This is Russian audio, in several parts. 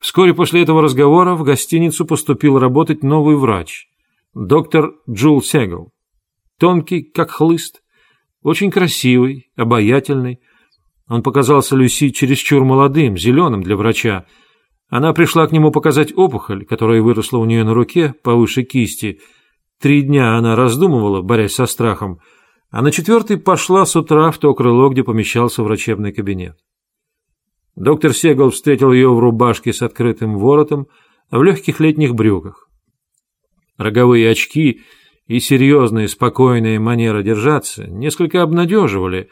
Вскоре после этого разговора в гостиницу поступил работать новый врач, доктор Джул Сегл. Тонкий, как хлыст, очень красивый, обаятельный. Он показался Люси чересчур молодым, зеленым для врача. Она пришла к нему показать опухоль, которая выросла у нее на руке повыше кисти. Три дня она раздумывала, борясь со страхом, а на четвертый пошла с утра в то крыло, где помещался врачебный кабинет. Доктор Сегал встретил ее в рубашке с открытым воротом, в легких летних брюках. Роговые очки и серьезная спокойная манера держаться несколько обнадеживали,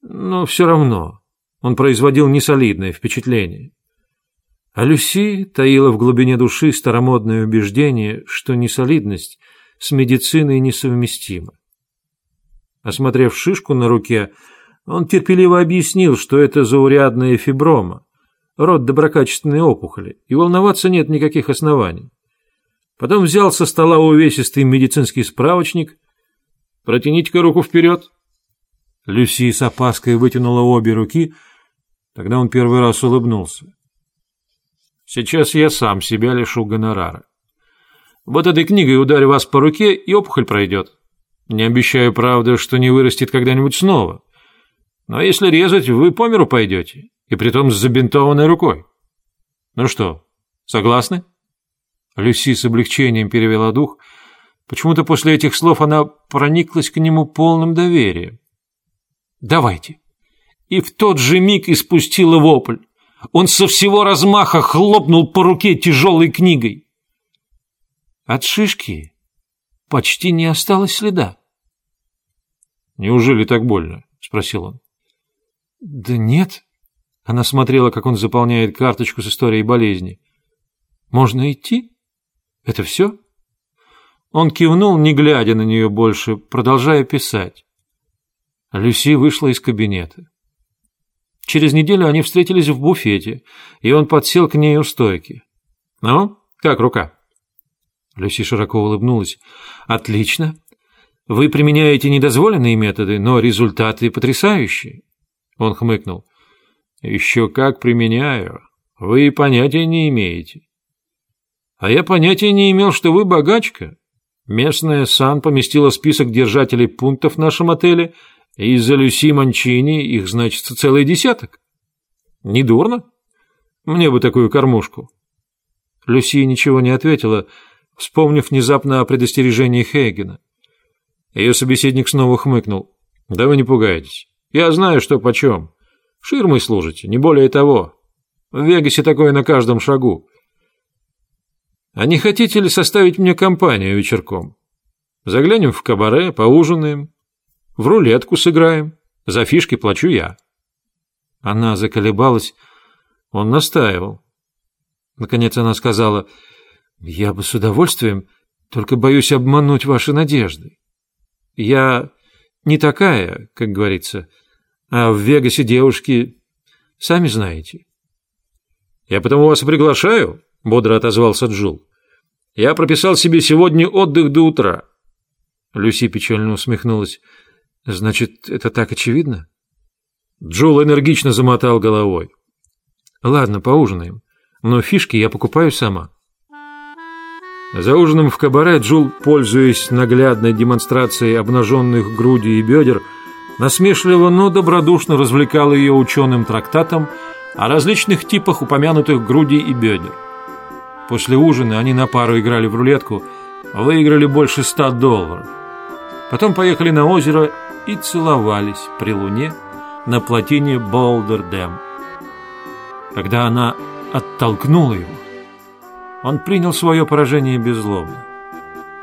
но все равно он производил несолидное впечатление. А Люси таила в глубине души старомодное убеждение, что несолидность с медициной несовместима. Осмотрев шишку на руке, он терпеливо объяснил, что это заурядная фиброма, род доброкачественной опухоли, и волноваться нет никаких оснований. Потом взял со стола увесистый медицинский справочник. «Протяните-ка руку вперед». Люси с опаской вытянула обе руки, тогда он первый раз улыбнулся. «Сейчас я сам себя лишу гонорара. Вот этой книгой ударю вас по руке, и опухоль пройдет. Не обещаю, правда, что не вырастет когда-нибудь снова. Но если резать, вы по миру пойдете, и притом с забинтованной рукой. Ну что, согласны?» Люси с облегчением перевела дух. Почему-то после этих слов она прониклась к нему полным доверием. «Давайте». И в тот же миг испустила вопль. Он со всего размаха хлопнул по руке тяжелой книгой. От шишки почти не осталось следа. «Неужели так больно?» — спросил он. «Да нет». Она смотрела, как он заполняет карточку с историей болезни. «Можно идти?» «Это все?» Он кивнул, не глядя на нее больше, продолжая писать. Люси вышла из кабинета. Через неделю они встретились в буфете, и он подсел к ней у стойки. «Ну, как рука?» Люси широко улыбнулась. «Отлично. Вы применяете недозволенные методы, но результаты потрясающие». Он хмыкнул. «Еще как применяю. Вы понятия не имеете. А я понятия не имел, что вы богачка. Местная сан поместила список держателей пунктов в нашем отеле, и из-за Люси Манчини их значится целый десяток. Недурно. Мне бы такую кормушку. Люси ничего не ответила, вспомнив внезапно о предостережении Хейгена. Ее собеседник снова хмыкнул. «Да вы не пугайтесь. Я знаю, что почем. Ширмой служите, не более того. В Вегасе такое на каждом шагу. А не хотите ли составить мне компанию вечерком? Заглянем в кабаре, поужинаем, в рулетку сыграем. За фишки плачу я». Она заколебалась, он настаивал. Наконец она сказала, «Я бы с удовольствием, только боюсь обмануть ваши надежды. Я не такая, как говорится, а в Вегасе девушки, сами знаете». «Я потому вас приглашаю», — бодро отозвался Джул. «Я прописал себе сегодня отдых до утра». Люси печально усмехнулась. «Значит, это так очевидно?» Джул энергично замотал головой. «Ладно, поужинаем, но фишки я покупаю сама». За ужином в кабаре Джул, пользуясь наглядной демонстрацией обнаженных грудей и бедер, насмешливо, но добродушно развлекал ее ученым трактатом о различных типах упомянутых грудей и бедер. После ужина они на пару играли в рулетку, выиграли больше ста долларов. Потом поехали на озеро и целовались при луне на плотине Болдер-Дэм. Когда она оттолкнула его, он принял свое поражение беззлобно.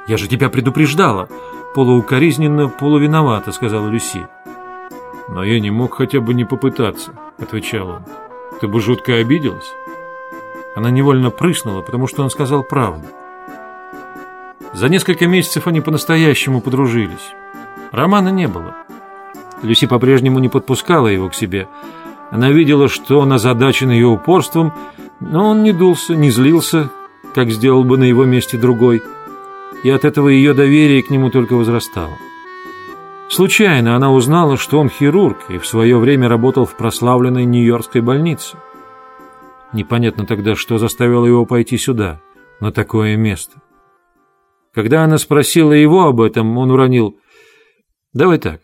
«Я же тебя предупреждала!» Полуукоризненно, полувиновато, сказала Люси. «Но я не мог хотя бы не попытаться», — отвечал он. «Ты бы жутко обиделась?» Она невольно прыснула, потому что он сказал правду. За несколько месяцев они по-настоящему подружились. Романа не было. Люси по-прежнему не подпускала его к себе. Она видела, что он озадачен ее упорством, но он не дулся, не злился, как сделал бы на его месте другой, и от этого ее доверие к нему только возрастало. Случайно она узнала, что он хирург и в свое время работал в прославленной Нью-Йоркской больнице. Непонятно тогда, что заставило его пойти сюда, на такое место. Когда она спросила его об этом, он уронил «Давай так,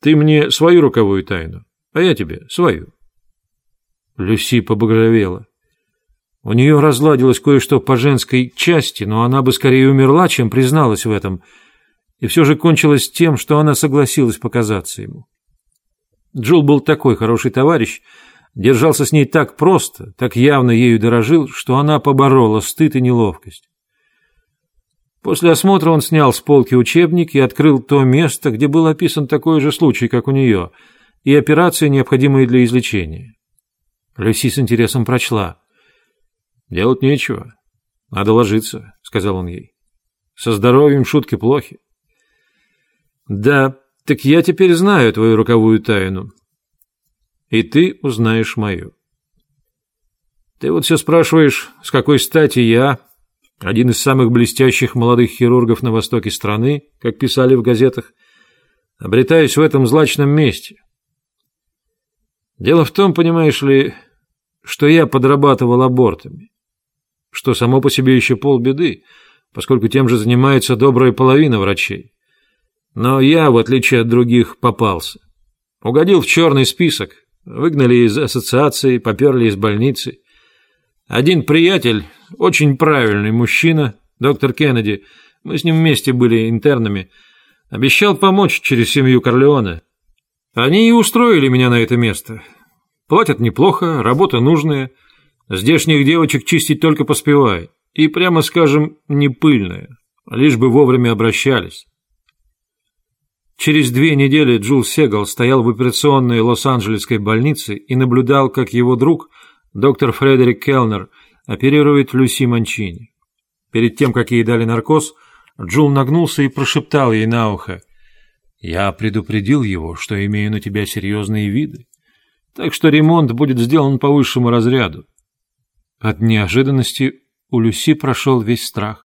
ты мне свою руковую тайну, а я тебе свою». Люси побагровела. У нее разладилось кое-что по женской части, но она бы скорее умерла, чем призналась в этом, и все же кончилось тем, что она согласилась показаться ему. Джул был такой хороший товарищ, держался с ней так просто, так явно ею дорожил, что она поборола стыд и неловкость. После осмотра он снял с полки учебник и открыл то место, где был описан такой же случай, как у нее, и операции, необходимые для излечения. Люси с интересом прочла. «Делать нечего. Надо ложиться», — сказал он ей. «Со здоровьем шутки плохи». «Да, так я теперь знаю твою роковую тайну. И ты узнаешь мою. Ты вот все спрашиваешь, с какой стати я, один из самых блестящих молодых хирургов на востоке страны, как писали в газетах, обретаюсь в этом злачном месте. Дело в том, понимаешь ли, что я подрабатывал абортами, что само по себе еще полбеды, поскольку тем же занимается добрая половина врачей. Но я, в отличие от других, попался. Угодил в черный список, выгнали из ассоциации, поперли из больницы. Один приятель, очень правильный мужчина, доктор Кеннеди, мы с ним вместе были интернами, обещал помочь через семью Корлеоне. Они и устроили меня на это место. Платят неплохо, работа нужная, здешних девочек чистить только поспевай. И, прямо скажем, не пыльная, лишь бы вовремя обращались. Через две недели Джул Сегал стоял в операционной Лос-Анджелесской больнице и наблюдал, как его друг, доктор Фредерик Келнер, оперирует Люси Манчини. Перед тем, как ей дали наркоз, Джул нагнулся и прошептал ей на ухо. «Я предупредил его, что имею на тебя серьезные виды, так что ремонт будет сделан по высшему разряду». От неожиданности у Люси прошел весь страх.